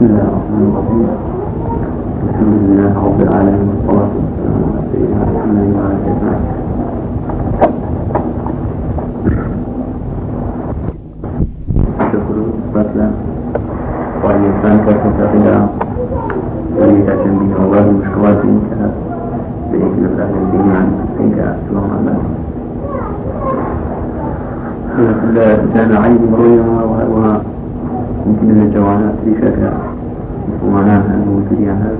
بسم الله الرحمن الرحيم. الحمد لله رب العالمين والصلاة والسلام على سيدنا محمد وعلى آله أجمعين. شكر بطلة والإنسان كيف تعطيها وليتعلم به الله المشكلات انتهى بإذن الله الدين عن انتهى سلام الله كان عين مريم يمكن من الجوانات في شكل. ومعناها تريها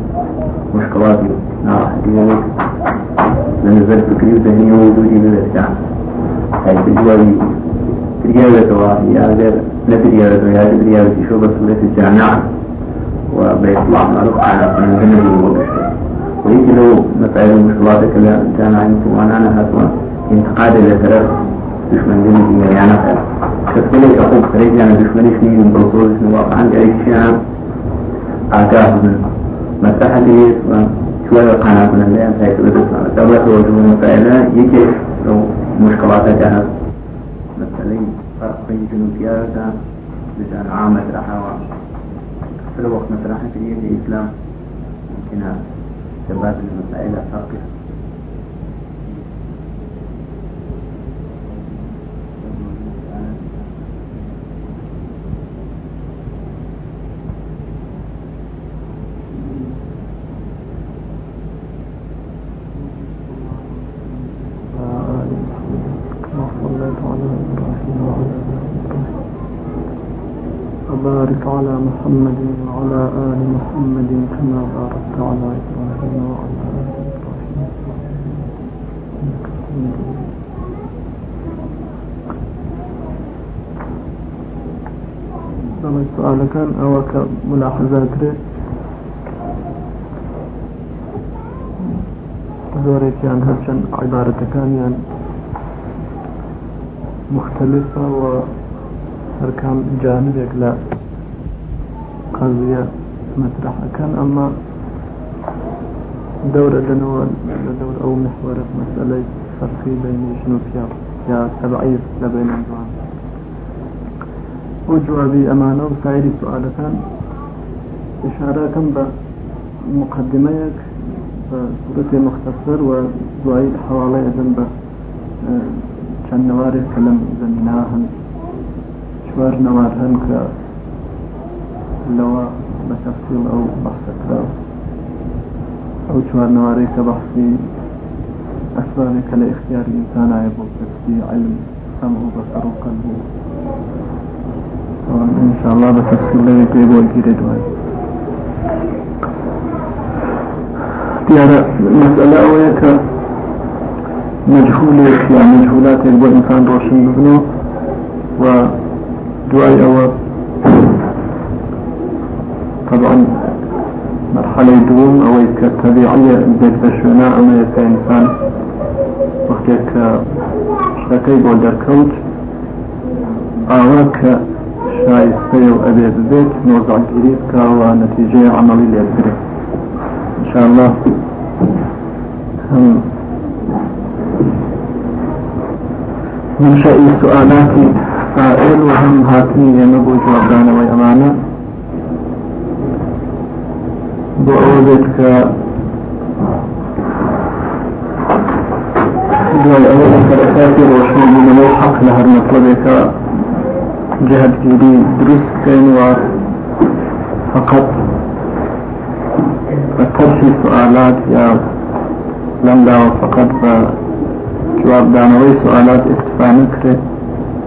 مشكلات نار حديثة من نزلت فكري ذهني وجودي من الإسلام هاي تجوالي تريادة وهي غير لا تريادة وهي شو بس ليس الجامعة وبيطلع معروف على من ذنبه وبشر ويجي له مسائل مشكلات كلا جامعة يمكن وأنا هاتوا انتقاد إلى ثلاث مش من ذنبه يعني كذلك أقول خريج أنا دشمني شني من بلطوز واقعا أي شيء آگاه من مسألة شوية قناة من اللي أنت هيتبدأ دولة وجوه مسائلة يجي لو مشكلات جهاز مثلا فرق بين جنوبيات بجان عامة رحاوة في الوقت مثلا في الإسلام يمكن شباب المسائل فرق على محمد وعلى آل محمد كما باركت على إبراهيم وعلى آل إبراهيم. كملاحظات زورك يعني هرشن عبارة كان يعني مختلفة و هەرکام جانبێک لە قەزیە مەطرح ئەەکەن ئەمە دورة لەنەوە لە دەور ئەو محوەرە مەسئلەی فەرقی بینی ژن و پیا یا تەبعیر لە بین جوان ئەو جوابی ئەمانە و سایری سوالەکان إشارة بە مقدمەیەک بە مختصر و دوایی حواڵەی ئەدەن بە چەند نوارێک کە لەم زەمینە هەن چوار نەوار هەن کە لەوە بە تەفسیل ئەو بەحسەکرا ئەو چوار نوارەی کە بەحسی ئەسبابێک کە لە اختیاری ئینسانایە بۆ کەسبی علم و و قەلب و إن شاء الله بتفصيل لي بيبو الجيري دوای دیارە مسألة ئەوەیە مجهولێک یا مجهولاتێک بۆ ئینسان ڕۆشن ببنەوە و دعاء أو طبعا مرحلة دوم أو كطبيعية بيت بشونا أما كإنسان وقتك شاكي بولدر كوت آواك شايستي وأبي ببيت نوضع جريبك ونتيجة عملي ليبري إن شاء الله هم من شأي سؤالاتي. سائل وهم هاتني ينبو جوابان ويأمانة بأوذتك دوای ئەوە سەرەتاتی ڕۆشنبوونەوەی حەق لە هەر مەطلبێکە جهتگیری دروست بکەین و فقط بە سؤالات یا لەمداوە فقط بە جوابدانەوەی سوالات اکتفا نکرێت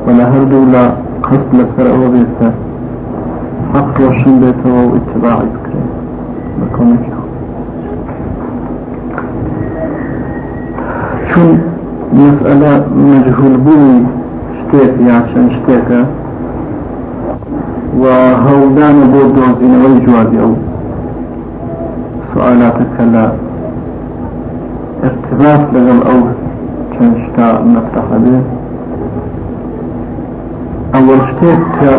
ولا هردو لا قصد لسر أو بيتا حق روشن بيتا و اتباع بكري بكونك شون مسألة مجهول بوي شتيك يعشان شتيك وهودان بود دوزين أو جوابي أو سؤالاتك لا ارتباط لغل أو كان شتا مفتح به ئەوە شتێک کە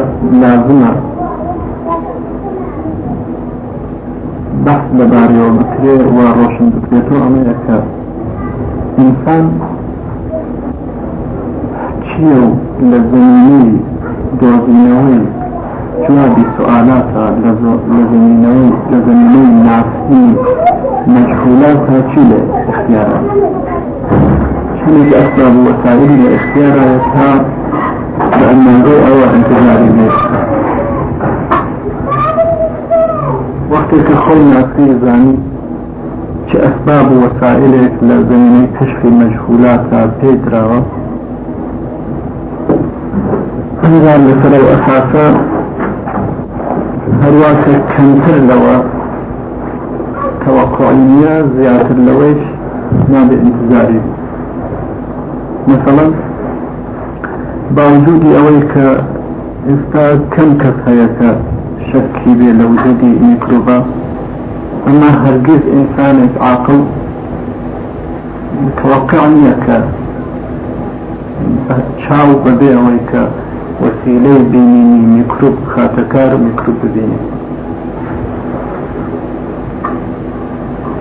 بەحث لەبارەوە بکرێ و ڕۆشن بکرێتەوە ئەمەیە کە ئینسان چیە و لە زمینی دۆزینەوەی؟ جواب سؤالات لزمينوي لزمينوي ناسي مجهولات هاتشي اختيارات شنو أسباب وسائل الاختيارات لأن شتێکە خۆی ناسیزانی چ ئەسباب و وەسائلێک لە زمینەی کشفی مەشغولاتە پێدراوە هەنگان لەسەر و ئەساسە هەرواکە کەمتر لەوە تەوەقعینە زیاتر لەوەیش نابێت انتظاری. مثلا باوجودی ئەوەی کە ئێستا کەم کەس هەیەکە شەکی بێ لە وجودی میکروبا ئەما هەرگیز ئینسانێک عاقل متوقع نییە کە چاو بەبێ ئەوەی کە وسیلەی بینینی میکروب خاتەکار و میکروب ببینێ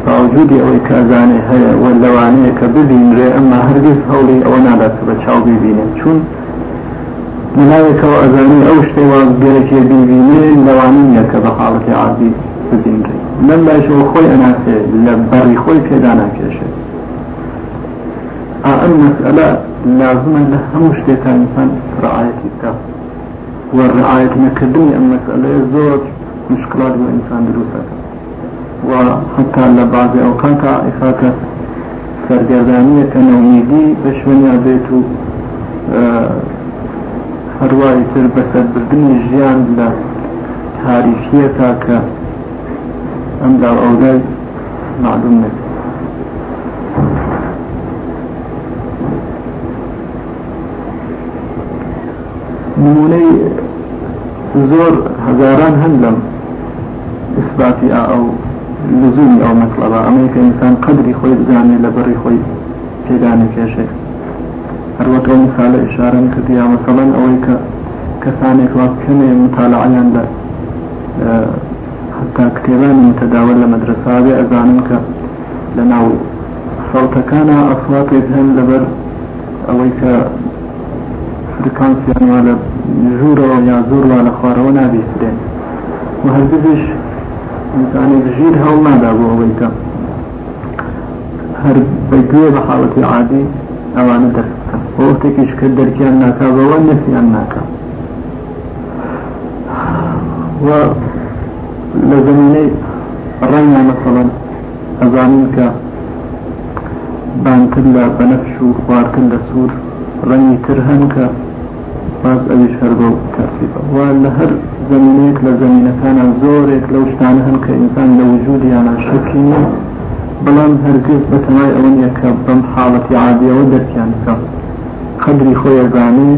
باوجودی ئەوەی کازانێ هەیە وە لەوانەیە کە ببینرێ ئەمما هەرگیز هەوڵی ئەوە نادات بە چاو ببینێت ملاوێتەوە ئەزانی ئەو شتێوە گەرەێ بیبینێ لەوانین کە بە حاڵەتی عادی ببینڕی لەم باشەوە خۆی ئەناسێ لە بەڕی خۆی پێدا ناکێشێت ئەم مەسئلە لازمە لە هەموو شتێکە ئینسان ڕعاەتی بکە. وەڕعاەت نەکردنی ئەم مەسئلەیە زۆر مشکلات بۆ ئینسان دروستەکە. و حتا لە بعضی ئەوقاتە ئیفاتە سەرگەردانیە کە نەومیدی بە شوێنیا بێت و هەروای تر بەسەربردننی ژیان لە تاریخیە تاکە ئەم لا ئەودای معلوم نێت نمونەی زۆر هەزاران هەند لەم إثباتی ئەو لزومی ئەو مەطلبە ئەمەی کە ئینسان قدری خۆی بزانێت لە بەڕی خۆی پێدانی کێشێت هەروەکە مثالە ئشارەم کردیا مەسەڵەن ئەوەی کە کەسانێک وا کەمێ مطالعیان لە حتا کتێبانی متداول لە مەدرساوێ ئەزانم کە لە ناو سەڵتەکانە ئەسواتێک هەن لەبەر ئەوەی کە فرکانسیان وا لە ژوورەوە یا زۆر وا لە خوارەوە دەست وەختێکیش کە دەرکیان ناکا بەوە نفیان ناکە و لە زمینەی ڕەنگە مەسەڵەن ئەزانین کە بانتر لە بەنەفش و خواردن لە سوور ڕەنگی تر هەن کە باز ئەویش هەر بە تەرسیبە و لە هەر زمینەیەک لە زمینەکانە زۆرێک لەو شتانە هەن کە ئینسان لە وجودیانە شەکی نیە بەڵام هەرگز بەتەمای ئەوەن یەکە بەم حاڵەتی عادیەوە دەرکیان بکە قدری خۆیەزانی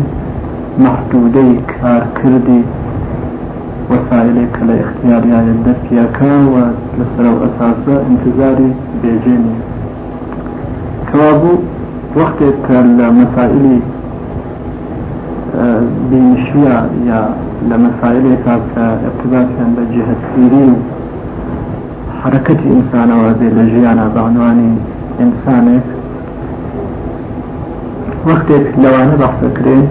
محدودەی کارکردی وەسایلێک کە لە اختیاریایە دەستیەکە و لەسەر ئەساسە انتظاری بێجێ نیە کەوابوو وەختێک کە لە مەسائلی بینشیە یا لە مەسائلێکا کە ارتباطیان بە جهتگیری و ژیانە بەعنوانی ئینسانێک وەختێک لەوانە بەخسەکرێن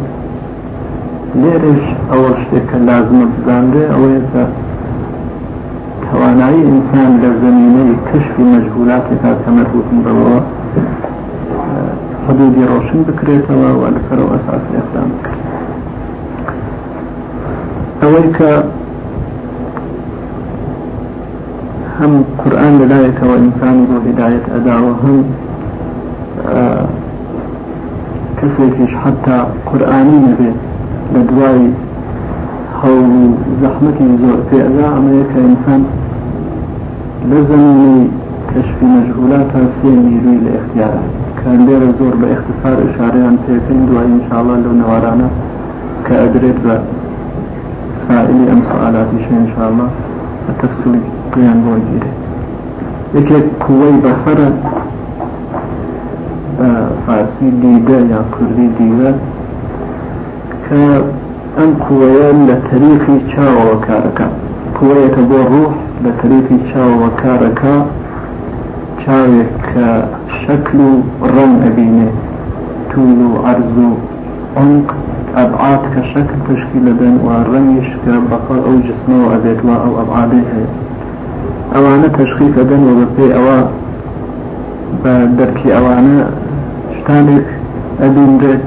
لێرش ئەوە شتێک کە لازمە بزانرێ ئەوەیە توانایی ئینسان لە زمینەی کشفی مەجهولاتێکا کە مەربوطن بەوە حدودی ڕۆشن بکرێتەوە و لەسەرەوە ئەساس ئێقدام بکرێت. ئەوەی کە هەم قورآن لەلایەکەوە ئینسان بۆ هدایەت ئەداوە هەم کەسێکیش حتا قورآانی نەبێت لە دوای هەوڵ و زەحمەتی زۆر پێدا ئەمەیە کە ئینسان لە زمینی کەشفی مەجهولات تا سێ نیروی لە اختیارە کە لێرە زۆر بە اختصار ئشارەیان پێکەین دوای انشاءڵە لەو نەوارانە کە ئەدرێت بە سائلی ئەم سوالاتیش انشاءڵە بە تەفسیلی قیان بۆ گیرێ یەکێک کووەی بەسەرە فارسی دیگە یان کوردی دیگە کە ئەم کووەیە لە تەریخی چاوەوە کارەکە کووەیەکە بۆ ڕوح لە تەریخی چاوەوە کارەکە چاوێک کە شەکل و ڕەنگ ئەبینێ تول و عرز و عمق ئەبعات کە شەکل تشکی لەدەن و ڕەنگیش کە بەقەر ئەو جسمەوە ئەبێت وا ئەو ئەبعادێ هەیە. ئەوانە تشخیکەدەن و بەپێی ئەوە بە دەرکی ئەوانە شتانك أدين بيت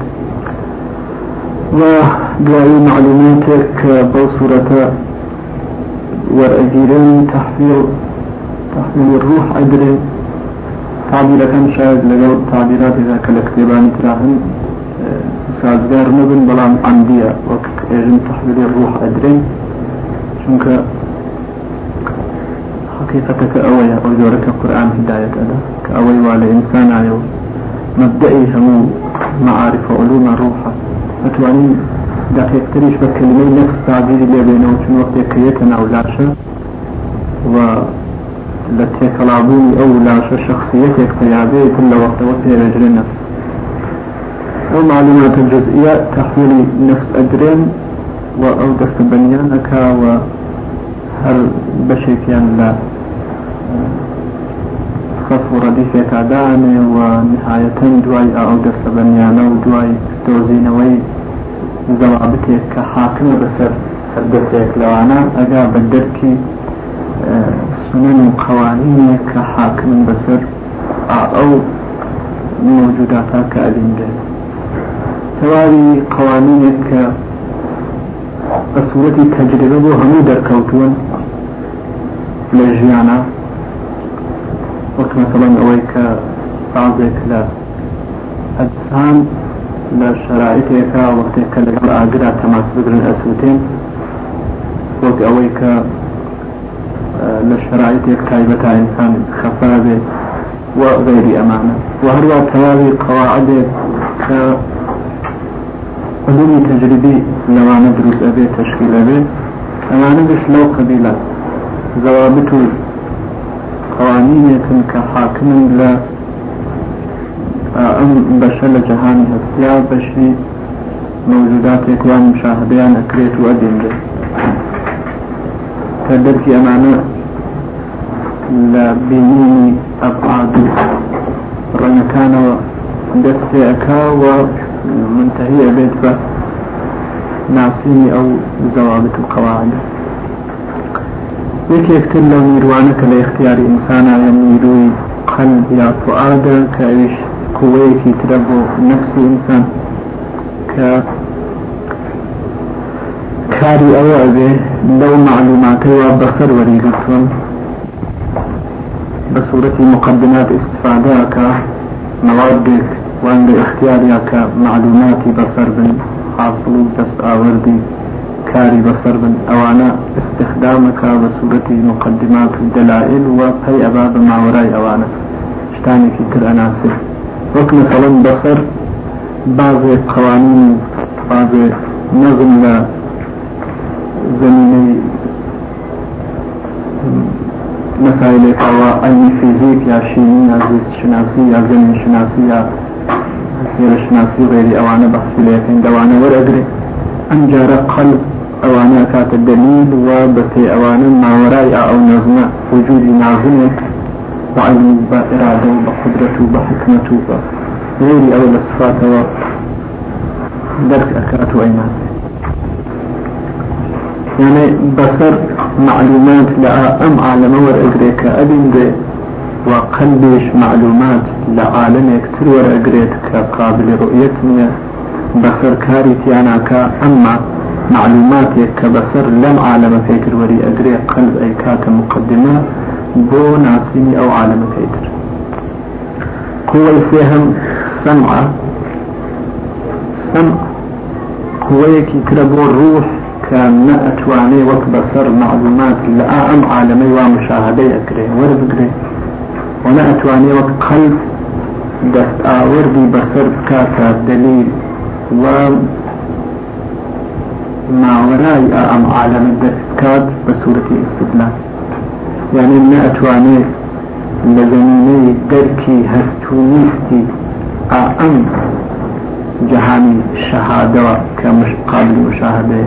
ودعي معلوماتك بصورة ورأجيرين تحفيل تحفيل الروح أدري تعبير كان شاهد لقل تعبيرات إذا كالاكتبان تراهن. سازگار نبن بلان عندية وقت اجن تحويل الروح أدرين شنك حقيقتك أويا أو جورك القرآن هداية أدا. كأوي والي إنسان عيو مبدئي هم معارف وعلوم الروح أتواني دقيق تريش بكلمة نفس تعبير اللي بينه وشن وقت كيتنا أو لاشا و لتيكلابوني أو لاشا شخصيتك تيابي كل وقت وقت يجري النفس أو معلومات الجزئية تحويل نفس أدرين وأو دست بنيانك وهل بشيكيان لا. صف رديفة تعداني ونهاية دواي أو دست بنيانا ودواي دۆزینەوەی زەوابتێک کە حاکمە بەسەر هەردەسێک لەوانە ئەگا بە دەرکی سنن و قوانینێک کە حاکمن بەسەر ئەو موجوداتا کە ئەلینگێت تەواوی قوانینێک کە بە سوورەتی تەجربە بۆ هەموو وەک مثلەن ئەوەی کە بازێک لە ئەجسام لە شرائطێکا وەختێک کە لەگەڵ ئاگرا تەماس بگرن ئەسووتێن وەک ئەوەی کە لە شرائطێک تایبەتا ئینسان خەفا بێت وغير أمانة وهروا تواوي قواعد علوم تجربي لو أنا دروس أبي تشكيل أبي؟ أمانة بس لو قبيلة. ضوابط قوانين كحاكم لا ئەم بەشە لە جەهانی هەستیا بەشی مەوجوداتێکوان مشاهدەیان ئەکرێت و ئەدێنرێت کە دەرکی ئەمانە لە بینینی ئەفعاد و ڕەنەکانەوە دەست پێەکا و منتهی ئەبێت بە ناسینی ئەو زەوابت یەکێکتر لەو میروانە کە لە اختیاری ئینسانە یا میروی قەلب یا فعادە کە ئەویش قوەیەکی ترە بۆ نفسی ئینسان کە کاری ئەوە ئەبێ سوورەتی مقدمات موادێک وان لە اختیاریاکە معلوماتی بەسەر بن حاصل دەست ئاوردی كاري بصر بن أوانا استخدامك بصورة مقدمات الدلائل وهي أباب ما وراي أوانا. شتاني في تر أناسر وەک مثلا بەسەر بعضێ قوانین بعضێ نظم لە زمینەی مسائلێک ئەوە ئەنی فیزیک یا شیمی یا زیست شناسی یا زمین شناسی یا سێرە شناسی غێری ئەوانە بەخسی لە یەکەین دەوانە وەرەگرێ ئەمجارە قەلب ئەوانە کاتە دلیل و بەپێ ئەوانە ماوەرای ئەو نەزمە وجودی نازمێک بعلم بإرادة وبقدرة وبحكمة وغير أول الصفات درك أكرات وإيمان. يعني بصر معلومات لا أم عالم ور أجريك أبين دي وقلبش معلومات لعالم يكتر ور أجريك كقابل رؤيتني. بصر كاري تياناك أما معلومات كبصر لم عالم فكر وري أجريك قلب أي كاك مقدمات بۆ ناسینی ئەو عالمەکەی تر قوەی سێهم سەمع سەمع قوەیەکی ترە بۆ ڕوح کە نە ئەتوانێ وەک بەسەر معلومات لە ئەم عالمەی وا مشاهدەی ئەکرێ وەرە بگرێ وەنە ئەتوانێ وەک قەلب دەست ئاوردی بەسەر بکاتە دلیل و ماوەرای ئەم عالمە دەستکات بە سوورەتی استدلال. يعني ما أتواني لزميني دركي هستونيستي أم جهاني شهادة كمش قابل مشاهدة.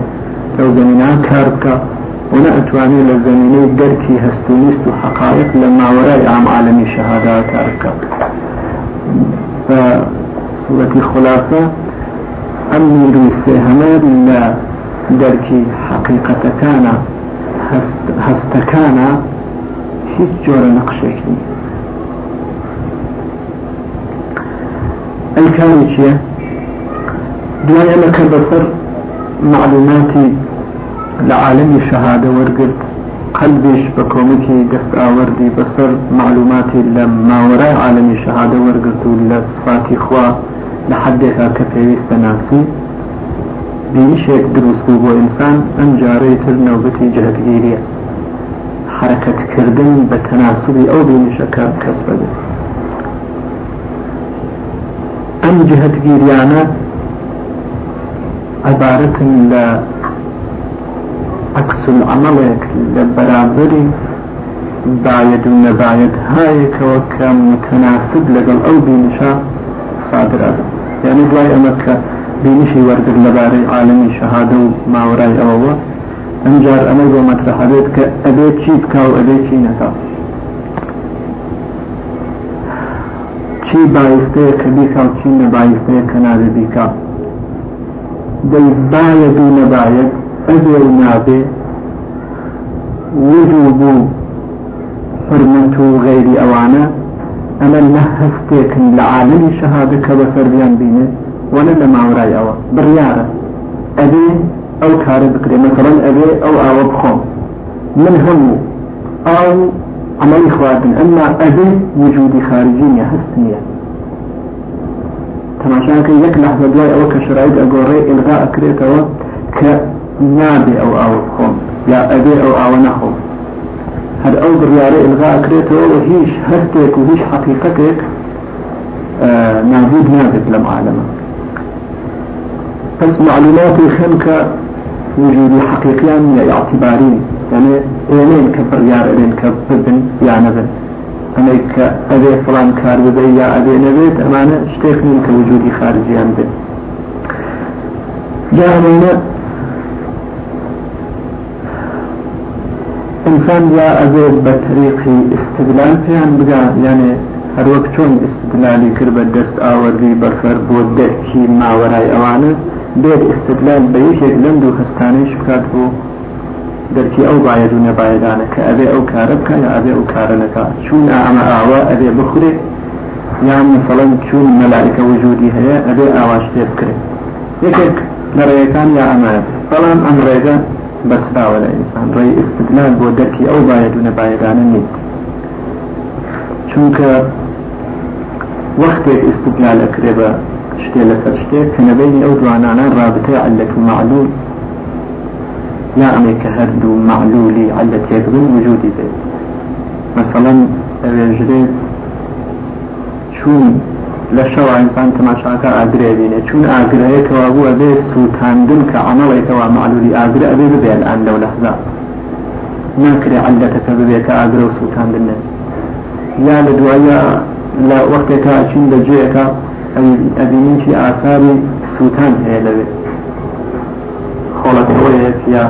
لو زمينها كاربكا ونا أتواني لزميني دركي هستونيست وحقائق لما وراء عام عالمي شهادة كاربكا فصورة خلاصة أمير السهمات لا دركي حقيقة كان هست كان هیچ جۆرە نەقشێکی ئەیکانی چییە دوای ئەمە کە بەسەر معلوماتی لە عالمی شەهادە وەرگرت قەلبیش بە کۆمەکی دەست ئاوەردی بەسەر معلوماتی لە ماوەرای عالمی شەهادە وەرگرت و لە سفاتی خوا لە حدێکا کە پێویستە ناسی. بینیشێک دروست بوو بۆ ئینسان ئەم جارەی تر نەوبەتی جەهتگیریە حرەکەتکردن بە تەناسوبی ئەو بینیشەکە کەس بەدەێت ئەم جهتگیریانە عبارەتن لە عکسل عملێک لە بەرابری باید و نەباید هایەکەوە کە متەناسب لەگەڵ ئەو بینیشە سادرا یعنی دوای ئەمە کە بينشي ورد لباري عالمي شهادة ما وراي أوه. أنجار أمر ومطرح أبيت كأبيت شي بكا وأبيت شي نكا چی بایسته که بیکا و چی نبایسته که نابه بیکا. دی باید و نباید ئەبێ و نابێ وجوب و حرمەت و غیری ئەوانە ئەمە نە هەستێکن لە عالمی شەهادە کە بە فەربیان بینێ وەنە لە ماورای ئەوە بڕیارە ئەبێ ئەو کارە بکرێ مەسەڵەن ئەبێ ئەو ئاوە بخۆم من هەموو ئاو عملی خواردن ئەمما ئەبێ وجودی خارجی نیە هەست نییە تەماشاکە یەک لەحظە دوای ئەوە کە شرایط ئەگۆڕێ ئلغا ئەکرێتەوە کە نابێ ئەو ئاوە بخۆم یا ئەبێ ئەو ئاوە نەخۆم هەر ئەو بڕیارە ئلغا ئەکرێتەوە هیچ هەستێک و هیچ حقیقەتێک نابود نابێت لەم عالمە بس معلوماتی خمکە وجودی حقیقیان یا اعتباری يعني ايمين كبريار ايمين كببن يا نبن أنا كأبي فلان كار ببي يا أبي نبيت أمانة اشتيخني كوجودي خارجي عن بن جاء امانة إنسان يا أبي بطريقي استدلال فيان بقى. يعني هر وقت چون استدلالي كربة دست آوردي بفر بودت كي ما وراي اوانه بيت استدلال بيشيك لندو خستانيش بكات بو دەرکی ئەو باید و نەبایدانە کە ئەبێ ئەو کارە بکە یا ئەبێ ئەو کارە نەکە چون ئەمە ئاوا ئەبێ بخورێ یان مثڵەن چون مەلایکە وجودی هەیە ئەبێ ئاواش پێ بکرێت یەکێک لە ڕێیەکان یا ئەمانە بەڵام ئەم ڕێگە بەسراوە لە ئینسان. ڕێی استدلال بۆ دەرکی ئەو باید و نەبایدانە نیت. چونکە وەختێک استدلال ئەکرێ بە شتێ لەسەر شتێک کە نەبینی ئەو دوانانە رابطەی علەت و معلول. لا أمريكا هردو معلولي على تيكبن وجودي بيت مثلا رجلي چون لشوا إنسان تماشاكا أقرأ بينه چون أقرأ كوابو أبي سوتاندن كعمل كوا معلولي أقرأ أبي ببيع الآن لو لحظة ناكري علتك ببيك أقرأ سوتاندن يا لدوايا لا وقتك أشين لجيك أبي منشي آثاري سوتان هي لبي خۆڵەتەوەیەک یا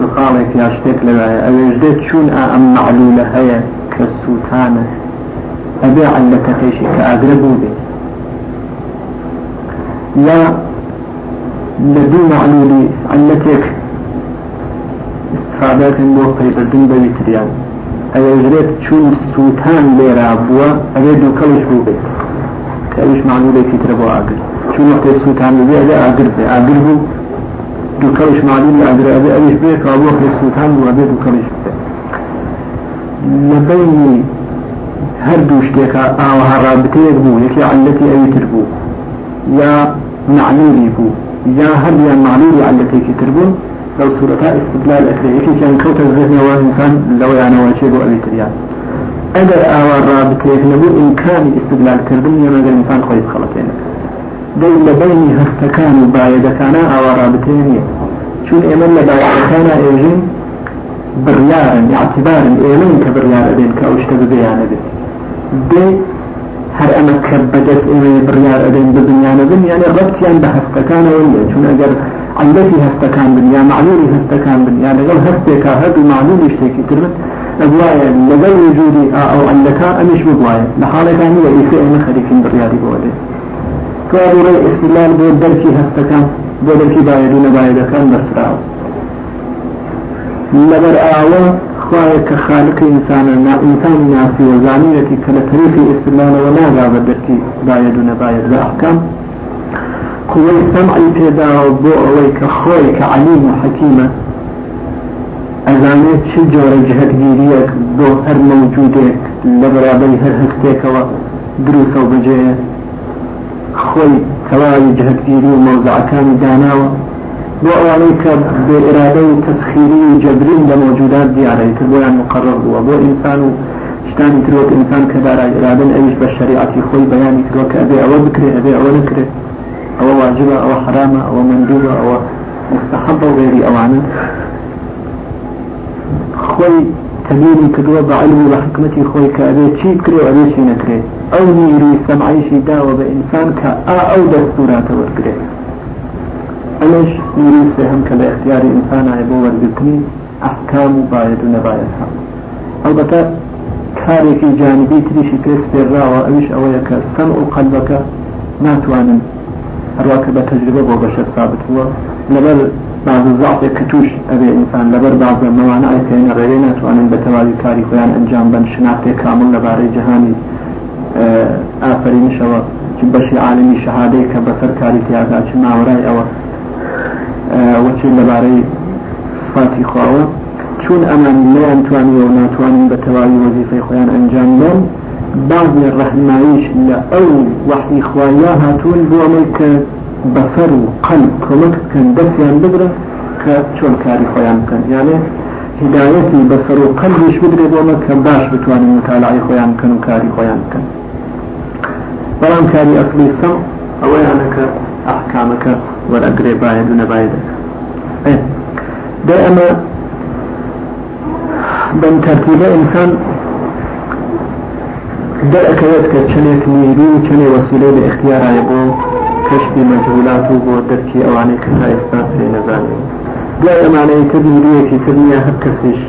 زخاڵێک یا شتێک لەوایە ئەوێش دێت چون ئەم معلولە هەیە کە سووتانە ئەبێ علەتەکەیشی کە ئاگرە بوو بێت یا لە دوو معلولی علەتێک استفادەکەن بۆ پەیبردن بەوی تریان ئەوێژرێت چون سووتان لێرا بووە ئەوێ دوو کەڵش بوو بێت کە ئەوش معلولێکی ترە بۆ ئاگر چون وقتی سووتان بێ ئەوێ ئاگر بێ ئاگر بوو دوكرش معلوم أدري أبي أبيش بيك أبوه للسلطان وأبي دوكرش بيك لبيني هر دوش تيكا أو هرابتيك بو يكي علتي أي تربو يا معلولي بو يا هر يا معلولي علتي تربو لو سورتا إستدلال أكري يكي كان كوتا الذهن وإنسان لو يعني وشيء بو أبي تريان. أو الرابطيك نبو إمكاني استدلال كردن يما الإنسان خويس خلطينك دەی لە بینی هەستەکان و باەکانە ئاوارابتێنیە چون ئێمە لە باەکانە ئێژین بڕیارن یاعتبارن ئێمن کە بڕیارە بێن کە ئەو شتە ببیانە بێت دێ هەر ئەمە کە بەدەست ئێمە بڕیار ئەدەین ببنیانە بن یانە ڕەتیان بە هەستەکانەوە نیە چون ئەگەر عەلەتی هەستەکان بن یا معلولی هەستەکان بن یا لەگەڵ هەستێکا هەردوو معلولی شتێکی تربن ئەگوایە وجودی ئەو عەلەکە ئەمیش بگوایە لە حاڵێکان نیە ئیسە ئێمە خەریکین بڕیاری بۆ دێت كاروري استدلال بو دركي هستكان بو دركي بايدون بايدكان بسراو لبر آوة خواهي كخالق إنسان إنسان ناسي وزانية كلا طريق استدلال ولا غاب دركي بايدون بايد بأحكام قوي سمعي تدا بو أوي كخوي كعليم وحكيمة ئەزانێت چ جۆرە جهتگیریەک بۆ هەر مەوجودێک لە بەرابەی هەر هەستێکەوە دروستە و بەجێ خۆی تەواوی جهتگیری و مەوزعەکانی داناوە. بۆ ئەوانەی کە بێ ئێرادە و تەسخیری و جەبرین لە مەوجودات دیارەی کە بۆیان مقرڕ بووە. بۆ ئینسان و شتانی ترۆک ئینسان کە دارای ئێرادن ئەویش بە شریعەتی خۆی بەیانی کردوە کە ئەبێ ئەوە بکرێ ئەبێ ئەوە نکرێت ئەوە واجبە ئەوە حرامە ئەوە مندوبە ئەوە مستحبە و غێری ئەوانە. خوي تميري كدوة بعلم وحكمتي خوي كأبي چي كري وأبي چي نكري أو نيري سمعي شي داوة بإنسان كا أو دستورات ورقري أنش نيري سهم كلا اختيار إنسان عيبو ورقرني أحكام بايد ونبايدها البته كارێکی جانبی تریشی پێ سپێراوە ئەوش ئەوەیە کە سەم و قەلبەکە ناتوانن هەروواکە بە تەجربە بۆ ثابت بووە لەبەر بعض ضعفێک کە توش ئەبێ ئینسان لەبەر بازە مەوانە ئەکەێنە ڕێ ناتوانن بە تەواوی کاری خۆیان ئەنجام بن شناختێک کامل لەبارەی جیهانی ئافرینشەوە بەشی عالمی شەهادەیە کە بەسەر کاری تیادا چ ماوەرای ئەوە وەچی لەبارەی فاتی خواوە چون ئەمان لەیان توانیەوە ناتوانین بە تەواوی وەزیفەی خۆیان ئەنجام بن بعضی ڕەحمایش لە ئەو وحی خوایە هاتوون بۆ ئەمەی کە بەسەر و قەلب کۆمەک بکەن دەستیان بگرن کە چۆن کاری خۆیان بکەن. یانێ هدایەتی بەسەر و قەلبیش بدرێ بۆمە کە باش بتوانین متالعی خۆیان بکەن و کاری خۆیان بکەن. بەڵام کاری ئەسلی سەم ئەوەیانەکە ئەحکامەکە وەرەگرێ باید و نەبایدەکە دە ئەمە بەم تەرتیبە ئینسان دەرەکەوێت کە چنێک نیرو و چنێ وەسیلەی لە اختیارایە بۆ کەشتی مەجهولات و بۆ دەرکی ئەوانەی کە تا ئێستا پێ نەزانێت دوای ئەمانەی تر نیرویەکی تر نییە هەر کەسیش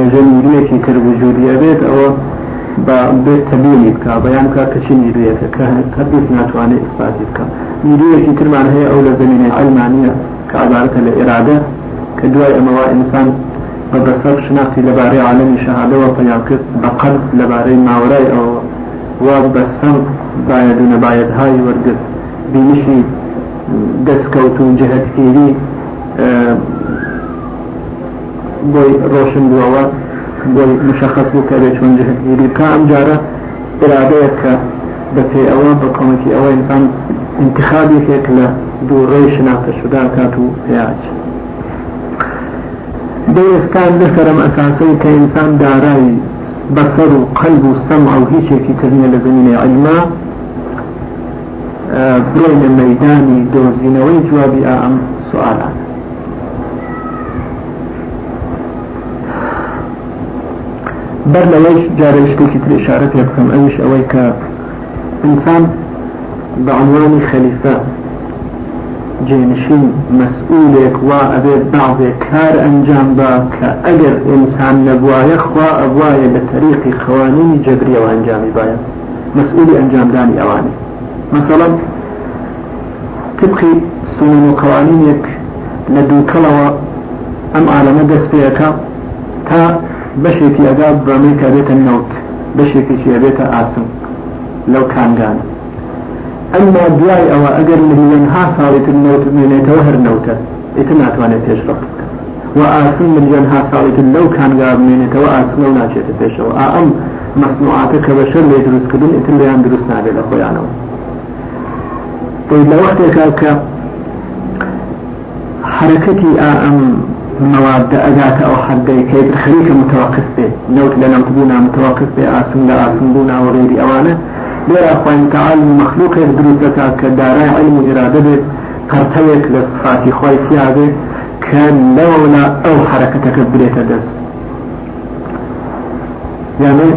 ێژە نیرویەکی تر وجودی ئەبێت ئەوە بە بێت تەبیینی بکە بەیان کا کەچی نیرویەکە کە هەردووس ناتوانێت ئیسپاتی بکە نیرویەکی ترمان هەیە ئەو لە زمینی ئەلمانیە کە عبارەتە لە ئێرادە کە دوای ئەمەوە ئینسان بە بەسەر شناختی لەبارەی عالمی شەهادەوە کرد بینشی دەستکەوت و جهتگیری بۆی ڕۆشن بووەوە بۆی مشخص بوو کە بێت چۆن جهتگیری کا ئەم جارە ئرادەیە کە بە پێ ئەوە بە کۆمەکی ئەوە ئینسان انتخابێکێک لە دوو ڕێی شناختە شودا کات و پێیاچ دەستان لەسەرم ئەساسەی کە ئینسان دارای بەسەر و قەلب و سەم ئەو بڕۆینە مەدانی دۆزینەوەی جوابی ئەم سوالان بەر لەوەش جارە شتێکی تر اشارە پێ بکەم. ئەوش ئەوەی کە ئینسان بە عنوانی خەلیفە جێنشین مەسئولێک وا ئەبێت بعضێک کار ئەنجام با کە ئەگەر ئینسان نەبوایە خوا ئەبواایە بە تەریقی خەوانینی جەبریەوە ئەنجامی باە مەسئولی ئەنجامدانی ئەوانی. مثلا تبقي سنن وقوانينك لدوكلوا أم عالم دستيك تا بشيكي أداب برميك بيت النوت بشيكي شي بيت آسم لو كان قال أما دواي أو أقل مليون ها صارت النوت من يتوهر نوتا إتنا تواني تشرب وآسم مليون ها صارت لو كان قال من يتوهر آسم لو ناشيت تشرب أم مصنوعاتك بشر ليدرس كدن إتن ليان درسنا على الأخوة لە وەختێکا کە حرەکەتی ئەم مواد ئەداتە ئەو حەدەی کە خەریکە متوقف بێ نوت لە نەوتبوونا متوقف بێ ئاسم لە ئاسم بوونا و غێری ئەوانە لێرا خوین تعال مەخلوقێک دروستەکە علم و ئرادە بێت قەرتەوێک لە خۆی سیا بێت کە لەوەلا ئەو حرەکەتەکە برێتە دەست یانێ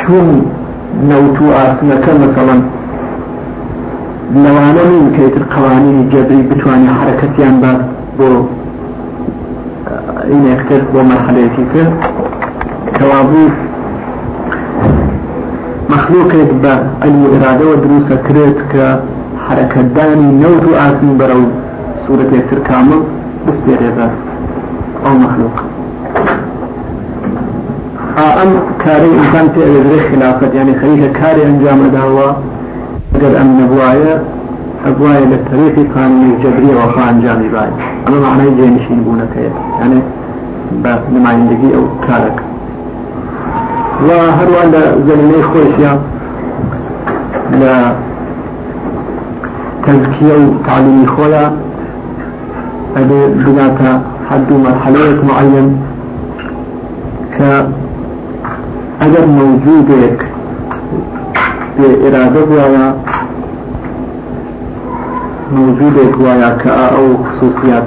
چون نەوت و لەوانە نین کەتر قوانینی جەبری بتوانین حرکەتیان بە بۆ ئینێکرد بۆ مەحلەیەکی تر کەوابوو مەخلوقێک بە ئەلی ئرادەوە دروستە کرێت کە حرەکەدانی نەوت و ئاسن بەرە و سوورەت لێتر کامل بستێرێبە. ئەو مەخلوق. ئەم کارەی ئینسان پێ خلافەت یعنی خەریکە کاری ئەنجامەداوە قد أم نبوايا أبوايا للتاريخ كان الجبرية وفاء أنجام باي. أما معنى جينشين بونا كيد يعني بما عندي أو كارك. وهروا لزمني خوشيا لا تزكية وتعليم خويا هذه بناتا حد مرحلة معين. ك اگر موجودك بإرادة ويا موجودك ويا كأو خصوصيات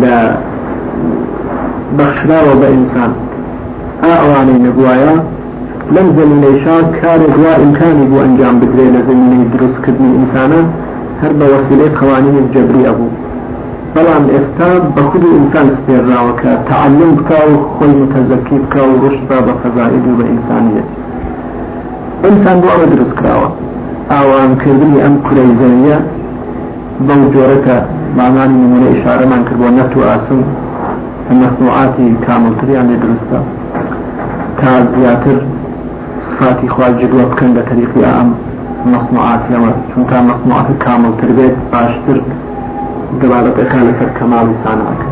لا بخشنا وبإنسان أعواني نبوايا لم زمینه شان کار دوا امکانی بو انجام بدرێ لە زمینەی دروستکردنی ئینسانە هەر بە وەسیلەی قوانینی جەبری ئەبوو بەڵام ئێستا بە خودی ئینسان سپێراوە کە تعلم بکە و خۆی متەزەکی بکە و ڕشت بە بە بە ئینسان بۆ ئەوە دروست کراوە. ئاوانکردنی ئەم کورەی زەویە بەو جۆرەکە مامانی نمونە ئشارەمان کرد بۆ نەفت و ئاسم مەسنوعاتی کاملتریان لێ دروستە. تا زیاتر صفاتی خواهد جدوى بکەن بە طریقی ئەم مەسنوعاتیەوە چونکە مەسنوعات کاملتر بێت باشتر دەبارەتەکان لەسەر کەماڵ سانەکە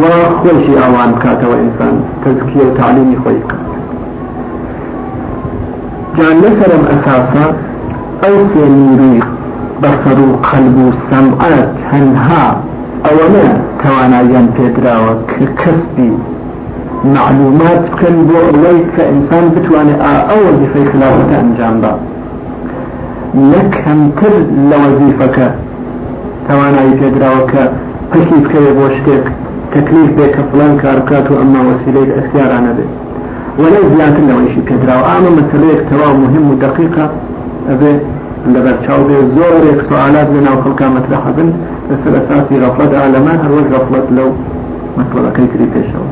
و خۆشی ئاوان بکاتەوە ئینسان تەزکیە و تعلیمی خۆی بکات جان لەسەرم ئەساسا ئەو سێ نیروی بەسەر و قەلب و سەمعەت هەنها ئەوەنە تواناییان پێدراوە کە کەسبی معلومات بکەن بۆ ئەوەی کە ئینسان بتوانێت ئەو وەزیفەی خلافەتە ئەنجام با نەک هەمتر لە وەزیفەکە توانایی پێدراوە کە پەکی بکەوێ بۆ شتێک تەکلیف بێ کە فلان کار بکات و ئەمما وەسیلەی ئەختیارانە بێت. ولا زیاتر لەوەیشی پێدراوە ئامە مەسلەیەک تەواو مهم و دقیقە ئەبێ لەبەر چاو بێ زۆرێک سوالات لە ناو خەڵکا مەطرح بن. لەسەر ئەساسی غەفڵەت ئالەمان هەروەک غەفڵەت لەو مەسڵەکەی تری پێشەوە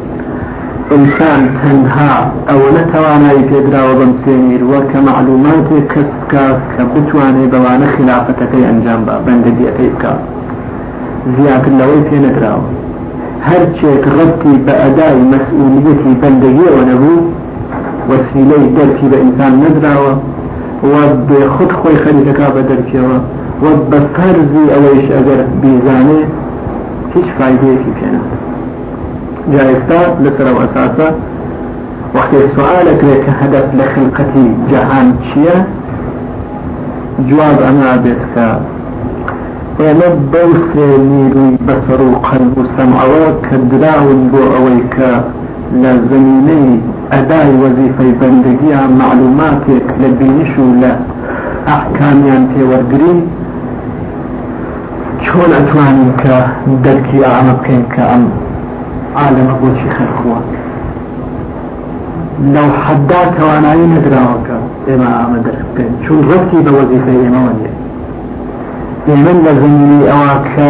إنسان تنها أو نتوانای پێدراوە بەم سێنیروە کە معلوماتێک کەس بکات کە بتوانێ بەوانە خلافەتەکەی ئەنجام بە بەندگیەکەی بکات زیاتر لەوەی پێ هەرچێک ڕەتی بە ئەدای مەسئولیەتی بەندگیەوە نەبوو وەسیلەی دەرکی بە ئینسان نەدراوە و بێ خود خۆی خەریکەکە بە دەرکیەوە و بە فەرزی ئەوەیش ئەگەر بیزانێ هیچ فایدەیەکی وقت سؤالك لك هدف لخلقتي جهان شيا جواب أنا بيتك ئێمە بەو سێنیروی بەسەر و قەلب و سەمعەوە کە دراون بۆ ئەوەی کە لە زمینەی ئەدای وەزیفەی بەندگیان معلوماتێک لە بینش و لە ئەحکامیان پێوەرگرین چۆن ئەتوانین کە دەرکی ئامە بکەین کە ئەم عالەمە بۆچی خەرخوە لەو حەدا توانایی نەدراوەکە ئێمە ئامە دەرک بکەین چون ڕەتی بە من لزمینی ئەوە کە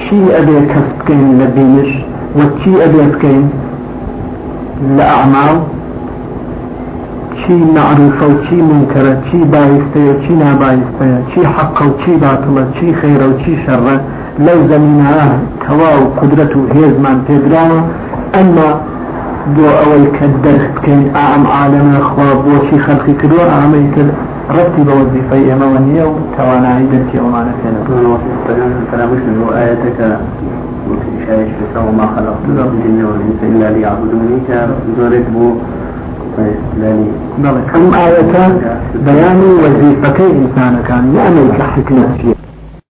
چی ئەبێ کەس بکەین لە بینش و چی ئەبێ بکەین لە ئەعماڵ چی معروفە و چی منکرە چی بایستەیە چی نابایستەیە چی حەقە و چی باتڵە چی خێرە و چی شەڕە لەو زمینە تەواو قدرەت و هێزمان پێدراوە ئەمما بۆ ئەوەی کە رتي بوظيفة يموانية وتوانا عيدك يومانا كنا فلا مسلم شايش فسوى ما خلقت الجن والإنس إلا ليعبدوني كزورت بو كم آية بيان وظيفة إنسان كان يعمل كحكمة